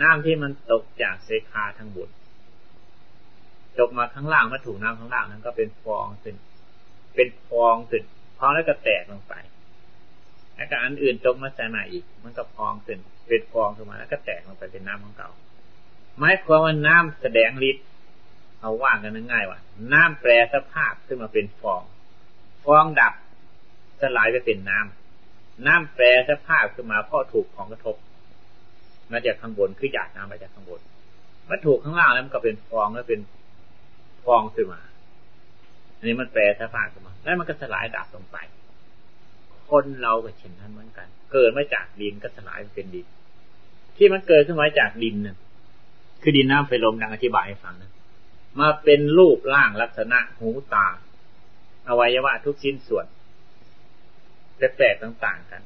น้ำที่มันตกจากเซคาทั้งบนตกมาข้างล่างมาถูกน้ำข้างล่างนั้นก็เป็นฟองขึ้นเป็นฟองขึ้นพอแล้วก็แตกลงไป แล้วก็อันอื่นตกมาใส่มาอีก มันก็ฟองขึ้นเป็นฟองขึ้นมาแล้วก็แตกลงไปเป็นน้ำของเก่าหมายความว่าน้ำแสดงฤทธิ์เอาว่างกันง่ายว่า น้ำแปรสภาพขึ้นมาเป็นฟอง ฟองดับสลายไปเป็นน้ำน้ำแปรสภาพขึ้นมาเพราะถูกของกระทบมาจากข้างบนคือหยาดน้ำมาจากข้างบนมาถูกข้างล่างแล้วมันก็เป็นฟองแล้วเป็นฟองขึ้นมา อันนี้มันแปรสภาพขึ้นมา แล้วมันก็สลายดับลงไป คนเราก็เช่นนั้นเหมือนกัน เกิดมาจากดินก็สลายเป็นดิน ที่มันเกิดขึ้นมาจากดินนั่นคือดินน้ำไฟลมดังอธิบายให้ฟังนะมาเป็นรูปร่างลักษณะหูตา อวัยวะทุกชิ้นส่วนแปลกๆต่าง ๆ กัน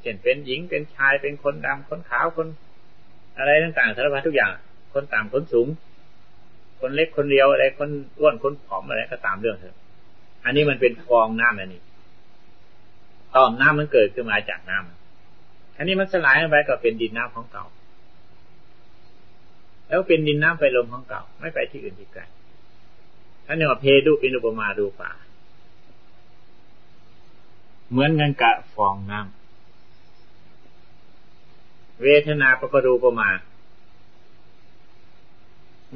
เช่นเป็นหญิงเป็นชายเป็นคนดำคนขาวคน อะไรต่างๆสารพัดทุกอย่าง คนต่ำคนสูง คนเล็กคนเดียวอะไรคนอ้วนคนผอมอะไรก็ตามเรื่องเถอะ อันนี้มันเป็นฟองน้ำอันนี้ ตอมน้ำมันเกิดขึ้นมาจากน้ำอันนี้มันสลายไปก็เป็นดินน้ำของเก่า แล้วเป็นดินน้ำไปลมของเก่า ไม่ไปที่อื่นที่ไกลท่านเรียกว่าเพดุอินุปมาดูป่า เหมือนกันกะฟองน้ำเวทนาประกดูประมา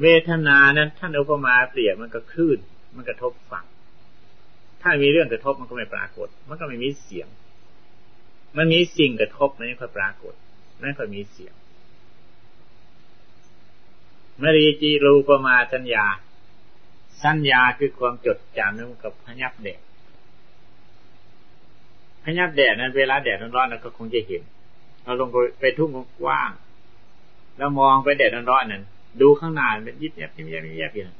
เวทนานั้นท่านอุปมาเปรียบมันก็คลื่น มันกระทบฝั่ง ถ้ามีเรื่องกระทบมันก็ไม่ปรากฏ มันก็ไม่มีเสียง มันมีสิ่งกระทบมันไม่ค่อยปรากฏไม่ค่อยมีเสียงมรีจีรูปมาสัญญา สัญญาคือความจดจำนั่นกับพยับเด็กพยับแดดนั้นเวลาแดดร้อนๆเราก็คงจะเห็น เราลงไปทุ่งกว้าง แล้วมองไปแดดร้อนๆนั้นดูข้างหน้าเป็นยิบยับยิบยับยิบยับอย่าง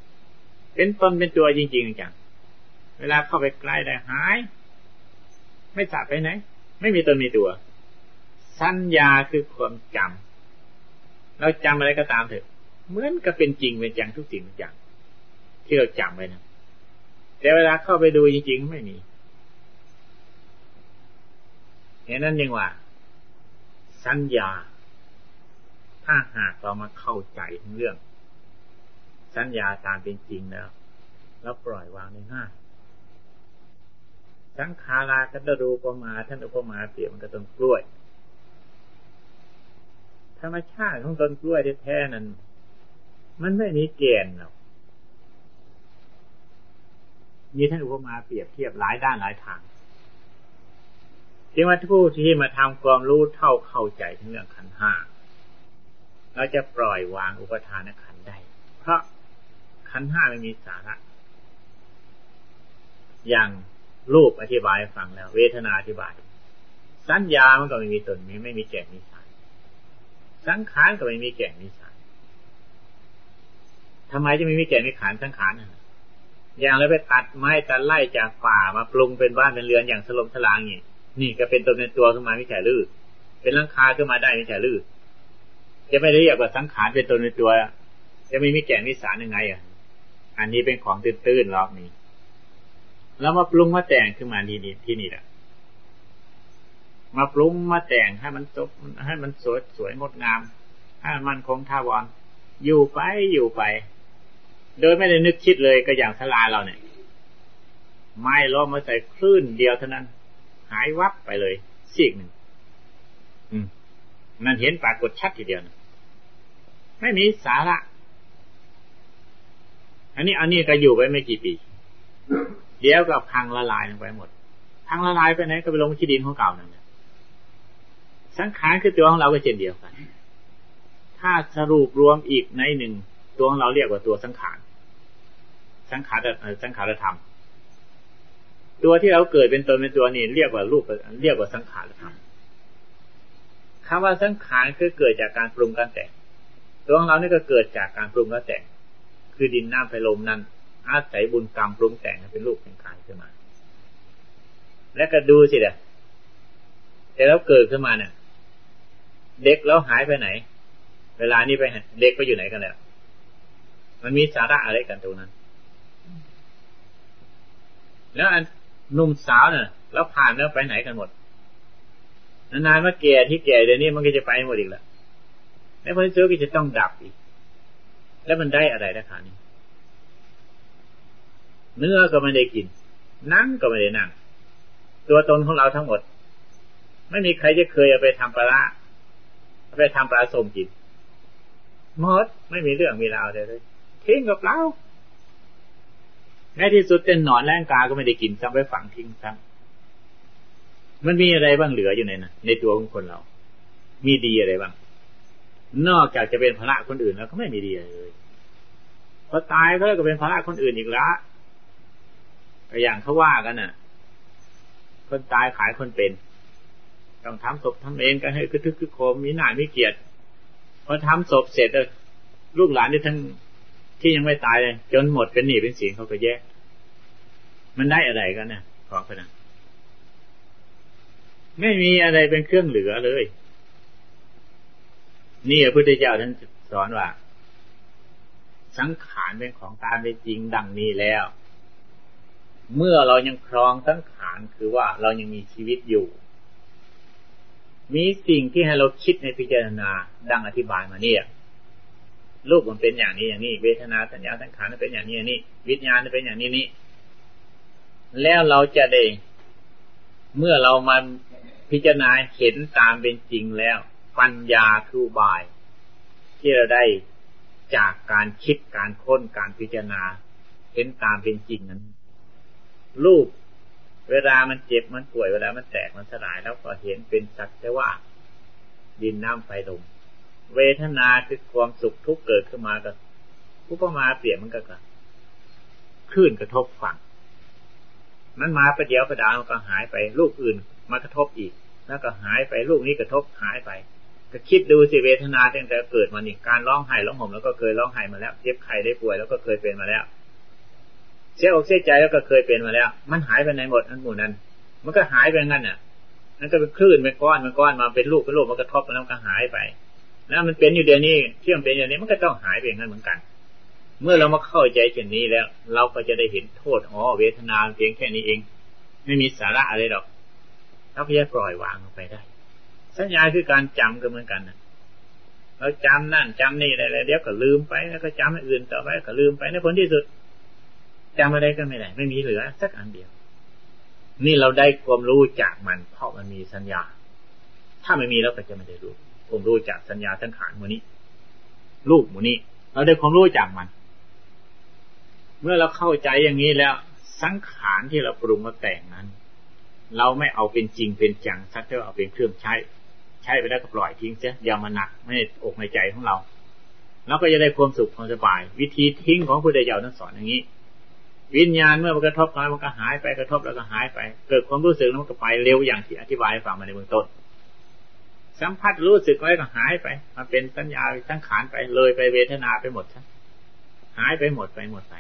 เป็นตนเป็นตัวจริงๆจัง เวลาเข้าไปใกล้ได้หาย ไม่สับไปไหน ไม่มีตนมีตัว สัญญาคือความจำเราจำอะไรก็ตามเถอะ เหมือนกับเป็นจริงเป็นจังทุกสิ่งทุกอย่าง ที่เราจำไว้นะแต่เวลาเข้าไปดูจริงๆไม่มีเห็นนั้นยังว่า สัญญา ถ้าหากเรามาเข้าใจเรื่อง สัญญาตามเป็นจริงแล้วแล้วปล่อยวางได้ง่าย สังขาราก็จะดูปมาท่านอุปมาเปรียบมันก็ต้นกล้วย ธรรมชาติของต้นกล้วยแท้ๆนั้น มันไม่มีแกนหรอกมีท่านอุปมาเปรียบเทียบหลายด้านหลายทางจึงว่าผู้ที่มาทำความรู้เท่าเข้าใจทั้งเรื่องขันห้าเราจะปล่อยวางอุปทานขันได้ เพราะขันห้าไม่มีสาระ อย่าง รูปอธิบายฟังแล้ว เวทนาอธิบาย สัญญามันก็ไม่มีตนมีไม่มีแก่นมีสายสังขารก็ไม่มีแก่นมีสายทำไมจะไม่มีแก่นมีขานสังขารอย่างเราไปตัดไม้ตัดไล่จากป่ามาปรุงเป็นบ้านเป็นเรือนอย่างสลมสลางอย่างนี้นี่ก็เป็นตนเป็นตัวขึ้นมาไม่ใช่ลือเป็นลังคาขึ้นมาได้ไม่ใช่ลือจะไม่ได้เรียกว่าสังขารเป็นตนเป็นตัวจะไม่มีแก่นมีสารยังไงอะ อันนี้เป็นของตื้นๆรอบนี้ แล้วมาปรุงมาแต่งขึ้นมาที่นี่ที่นี่แหละมาปรุงมาแต่งให้มันจบให้มันสวยสวยงดงาม ให้มันคงท่าวอนอยู่ไปอยู่ไป โดยไม่ได้นึกคิดเลยก็อย่างสลาเราเนี่ย ไม้ล้อมมาใส่คลื่นเดียวเท่านั้น หายวับไปเลยซีกหนึ่งอืมมันเห็นปรากฏชัดทีเดียวนะไม่มีสาระ อันนี้อันนี้ก็อยู่ไปไม่กี่ปี เดี๋ยวก็พังละลายลงไปหมด พังละลายไปไหนก็ไปลงที่ดินของเก่านั่นแหละสังขารคือตัวของเราก็เช่นเดียวกัน ถ้าสรุปรวมอีกในหนึ่งตัวของเราเรียกว่าตัวสังขาร สังขารสังขารธรรม ตัวที่เราเกิดเป็นตนเป็นตัวนี่เรียกว่ารูปเรียกว่าสังขารธรรมคำว่าสังขารคือเกิดจากการปรุงการแต่ง ตัวของเรานี่ก็เกิดจากการปรุงการแต่ง คือดินน้ำไฟลมนั้น อาศัยบุญกรรมปรุงแต่งเป็นรูปเป็นกายขึ้นมา และก็ดูสิเด้อแต่แล้วเกิดขึ้นมาเนี่ยเด็กแล้วหายไปไหน เวลานี้ไปเด็กก็อยู่ไหนกันแล้ว มันมีสาระอะไรกันตรงนั้น แล้วอันหนุ่มสาวเนี่ยแล้วผ่านแล้วไปไหนกันหมด นานๆมาแก่ที่แก่เดี๋ยวนี้มันก็จะไปหมดอีกแล้วแล้วพอที่สุดก็จะต้องดับอีก แล้วมันได้อะไรนะขานี้ เนื้อก็ไม่ได้กินนั่งก็ไม่ได้นั่ง ตัวตนของเราทั้งหมด ไม่มีใครจะเคยเอาไปทำปลาเอาไปทำปลาส้มกินหมดไม่มีเรื่องมีราวเลยทิ้งกับเราในที่สุดเป็นหนอนแรงกาก็ไม่ได้กินซ้ำไปฝังทิ้งซ้ำมันมีอะไรบ้างเหลืออยู่ในนะในตัวของคนเรา มีดีอะไรบ้าง นอกจากจะเป็นภาระคนอื่นแล้วก็ไม่มีดีเลยพอตายก็ก็เป็นภาระคนอื่นอีกละ อย่างเขาว่ากันน่ะ คนตายขายคนเป็นต้องทำศพทำเองกันให้คือทึกคือโคมมีหน้ามีเกียรติพอทำศพเสร็จลูกหลานที่ทั้งที่ยังไม่ตายเลยจนหมดเป็นหนี้เป็นสินเขาก็แยก มันได้อะไรกันเนี่ยของพนันไม่มีอะไรเป็นเครื่องเหลือเลย นี่พระพุทธเจ้าท่านสอนว่า สังขารเป็นของตามเป็นจริงดังนี้แล้ว เมื่อเรายังครองสังขารคือว่าเรายังมีชีวิตอยู่ มีสิ่งที่ให้เราคิดในพิจารณาดังอธิบายมาเนี่ยรูปมันเป็นอย่างนี้อย่างนี้ เวทนาสัญญาสังขารมันเป็นอย่างนี้อย่างนี้ วิญญาณมันเป็นอย่างนี้นี้แล้วเราจะได้เมื่อเรามาพิจารณาเห็นตามเป็นจริงแล้ว ปัญญาคืออบาย ที่เราได้จากการคิดการค้นการพิจารณา เห็นตามเป็นจริงนั้น รูป เวลามันเจ็บมันป่วยเวลามันแตกมันสลายแล้วก็เห็นเป็นสักแต่ว่า ดินน้ำไฟลมเวทนาคือความสุขทุกข์เกิดขึ้นมาก็ผู้ประมาเปลี่ยนมันก็คลื่นกระทบฝั่งมันมาประเดี๋ยวประดาวก็หายไปลูกอื่นมากระทบอีก แล้วก็หายไปลูกนี้กระทบหายไป ก็คิดดูสิเวทนาตั้งแต่เกิดมานี่การร้องไห้ร้องห่มแล้วก็เคยร้องไห้มาแล้วเจ็บไข้ได้ป่วยแล้วก็เคยเป็นมาแล้ว เสียอกเสียใจแล้วก็เคยเป็นมาแล้ว มันหายไปไหนหมดอันหมู่นั้น มันก็หายไปงั้นน่ะนั่นก็เป็นคลื่นเป็นก้อนเป็นก้อนมาเป็นลูกเป็นลูกมันกระทบกันแล้วก็หายไป แล้วมันเป็นอยู่เดี๋ยวนี้เที่ยงเป็นอย่างนี้มันก็ต้องหายไปงั้นเหมือนกัน เมื่อเรามาเข้าใจเช่นนี้แล้ว เราก็จะได้เห็นโทษอ๋อเวทนาเพียงแค่นี้เอง ไม่มีสาระอะไรหรอกเราก็จะปล่อยวางลงไปได้ สัญญาคือการจำก็เหมือนกันนะเราจำนั่นจำนี่อะไรเดี๋ยวก็ลืมไปแล้วก็จำอื่นต่อไปก็ลืมไปในผลที่สุด จำอะไรก็ไม่ได้ ไม่มีเหลือสักอันเดียว นี่เราได้ความรู้จากมันเพราะมันมีสัญญา ถ้าไม่มีเราก็จะไม่ได้รู้ความรู้จากสัญญาสังขารมูนี้ รูปมูนี้ เราได้ความรู้จากมัน เมื่อเราเข้าใจอย่างนี้แล้วสังขารที่เราปรุงมาแต่งนั้น เราไม่เอาเป็นจริงเป็นจังสักเท่าเอาเป็นเครื่องใช้ ใช้ไปแล้วก็ปล่อยทิ้งเสียอย่ามาหนักไม่อกในใจของเราเราก็จะได้ความสุขความสบาย วิธีทิ้งของพุทธเจ้าท่านสอนอย่างนี้ วิญญาณเมื่อมันกระทบน้อยมันก็หายไปกระทบแล้วก็หายไป เกิดความรู้สึกแล้วมันก็ไปเร็วอย่างที่อธิบายฟังมาในเบื้องต้น สัมผัสรู้สึกไว้ก็หายไป มันเป็นสัญญาทั้งขานไปเลยไปเวทนาไปหมดช่หายไปหมดไปหมดไป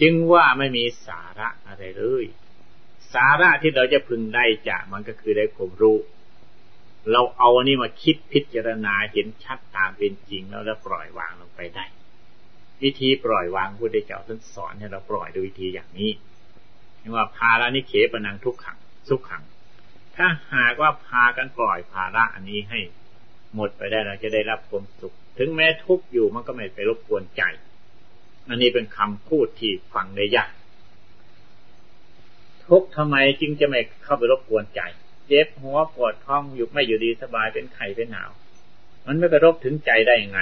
จึงว่าไม่มีสาระอะไรเลย สาระที่เราจะพึงได้จากมันก็คือได้ความรู้ เราเอาอันนี้มาคิดพิจารณาเห็นชัดตามเป็นจริงแล้วแล้วปล่อยวางลงไปได้ วิธีปล่อยวางพุทธเจ้าท่านสอนให้เราปล่อยโดยวิธีอย่างนี้เรียกว่าพารานิเขปนังทุกขังสุขขัง ถ้าหากว่าพากันปล่อยภาระอันนี้ให้ หมดไปได้เราจะได้รับความสุข ถึงแม้ทุกอยู่มันก็ไม่ไปรบกวนใจ อันนี้เป็นคำพูดที่ฟังได้ยากทุกข์ทำไมจึงจะไม่เข้าไปรบกวนใจเจ็บหัวปวดท้องอยู่ไม่อยู่ดีสบายเป็นไข้เป็นหนาว มันไม่กระทบถึงใจได้ยังไง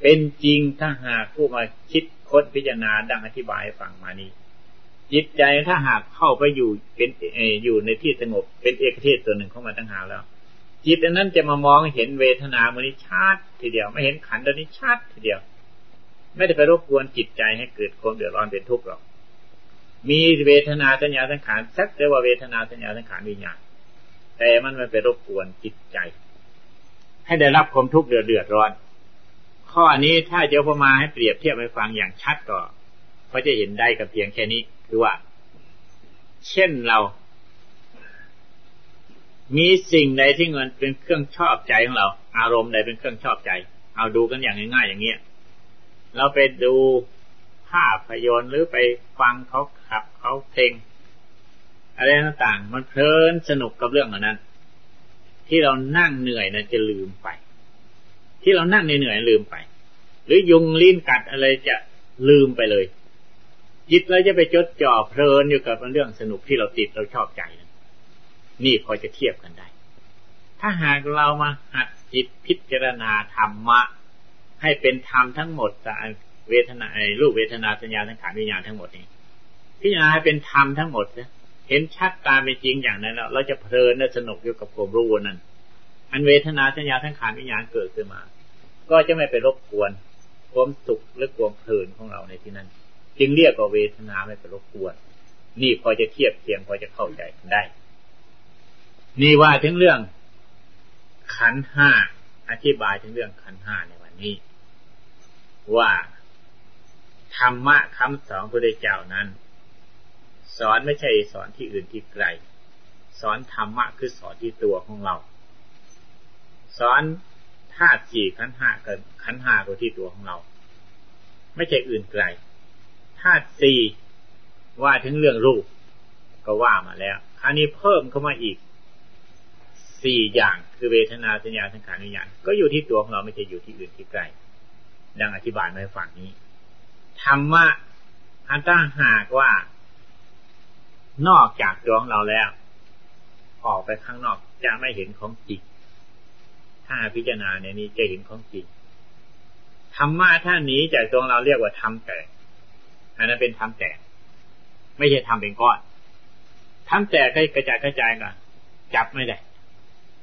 เป็นจริงถ้าหากผู้มาคิดค้นพิจารณาดังอธิบายฟังมานี้ จิตใจถ้าหากเข้าไปอยู่เป็นอยู่ในที่สงบ เป็นเอกเทศตัวหนึ่งของมันตั้งหาแล้ว จิตอันนั้นจะมามองเห็นเวทนามันนี้ชัดทีเดียวไม่เห็นขันตัวนี้ชัดทีเดียว ไม่ได้ไปรบกวนจิตใจให้เกิดความเดือดร้อนเป็นทุกข์หรอกมีเวทนาสัญญาสังขารสักแต่ว่าเวทนาสัญญาสังขารวิญญาณแต่มันไม่ไปรบกวนจิตใจ ให้ได้รับความทุกข์เดือดร้อน ข้อนี้ถ้าเจะพอมาให้เปรียบเทียบให้ฟังอย่างชัดก็เขาจะเห็นได้กับเพียงแค่นี้คือว่า เช่นเรา มีสิ่งใดที่เงินเป็นเครื่องชอบใจของเรา อารมณ์ใดเป็นเครื่องชอบใจ เอาดูกันอย่างง่ายๆอย่างเงี้ยเราไปดูภาพยนตร์หรือไปฟังเขาขับเขาเพลงอะไรต่างๆ มันเพลินสนุกกับเรื่องเหล่านั้น ที่เรานั่งเหนื่อยนะจะลืมไป ที่เรานั่งเหนื่อยลืมไป หรือยุงลิ้นกัดอะไรจะลืมไปเลย จิตเราจะไปจดจ่อเพลินอยู่กับเรื่องสนุกที่เราติดเราชอบใจนี่พอจะเทียบกันได้ ถ้าหากเรามาหัดจิตพิจารณาธรรมะ ให้เป็นธรรมทั้งหมดเวทนารูปเวทนาสัญญาสังขารวิญญาณทั้งหมดนี้พิจารณาให้เป็นธรรมทั้งหมดนะเห็นชัดตามเป็นจริงอย่างนั้นแล้วเราจะเพลินและสนุกอยู่กับความรู้นั้น อันเวทนาสัญญาสังขารวิญญาณเกิดขึ้นมา ก็จะไม่ไปรบกวนความสุขหรือความเพลินของเราในที่นั้น จึงเรียกว่าเวทนาไม่เป็นรบกวน นี่พอจะเทียบเทียงพอจะเข้าใจกันได้ นี่ว่าถึงเรื่อง ขันห้าอธิบายถึงเรื่องขันห้าในวันนี้ ว่าธรรมะคำสอนพระเจ้านั้น สอนไม่ใช่สอนที่อื่นที่ไกล สอนธรรมะคือสอนที่ตัวของเรา สอนธาตุสี่ขันห้าเกับขันห้าก็ที่ตัวของเรา ไม่ใช่อื่นไกลธาตุสี่ว่าถึงเรื่องรูป ก็ว่ามาแล้ว อันนี้เพิ่มเข้ามาอีกสี่อย่างคือเวทนาสัญญาสังขารวิญญาณก็อยู่ที่ตัวของเราไม่ใช่อยู่ที่อื่นที่ไกลดังอธิบายมาฝั่งนี้ธรรมะอันตั้งหากว่า นอกจากตัวของเราแล้ว ออกไปข้างนอกจะไม่เห็นของจริง ถ้าพิจารณาในนี้จะเห็นของจริงธรรมะท่านนี้จากตัวเราเรียกว่าธรรมแต่อันนั้นเป็นทำแตกไม่ใช่ทำเป็นก้อนทำแตกให้กระจายกระจายกันจับไม่ได้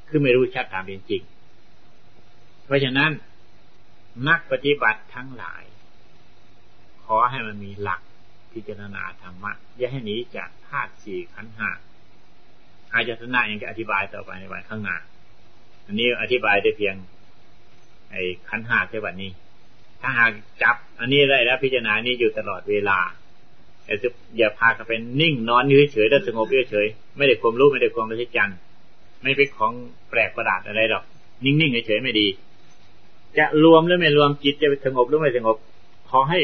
คือไม่รู้ชัดตามเป็นจริง เพราะฉะนั้นนักปฏิบัติทั้งหลาย ขอให้มันมีหลักพิจารณาธรรมะ อย่าให้หนีจากธาตุสี่ขันห้าอาจารย์นายังจะอธิบายต่อไปในวันข้างหน้า อันนี้อธิบายได้เพียง ไอ้ขันห้าแค่วันนี้ ถ้าหากจับ อันนี้ได้แล้วพิจารณานี้อยู่ตลอดเวลาแต่อย่าพากันเป็นนิ่งนอนเฉยๆแล้วสงบเฉยๆไม่ได้ความรู้ไม่ได้ความรู้จันไม่เป็นของแปลกประหลาดอะไรหรอก นิ่งๆเฉยๆไม่ดี จะรวมหรือไม่รวมจิตจะสงบหรือไม่สงบ ขอให้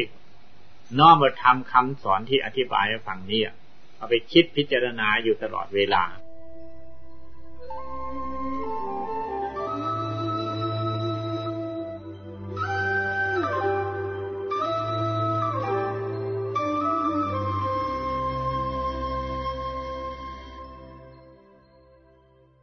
น้อมมาทำคำสอนที่อธิบายให้ฟังนี้เอาไปคิดพิจารณาอยู่ตลอดเวลา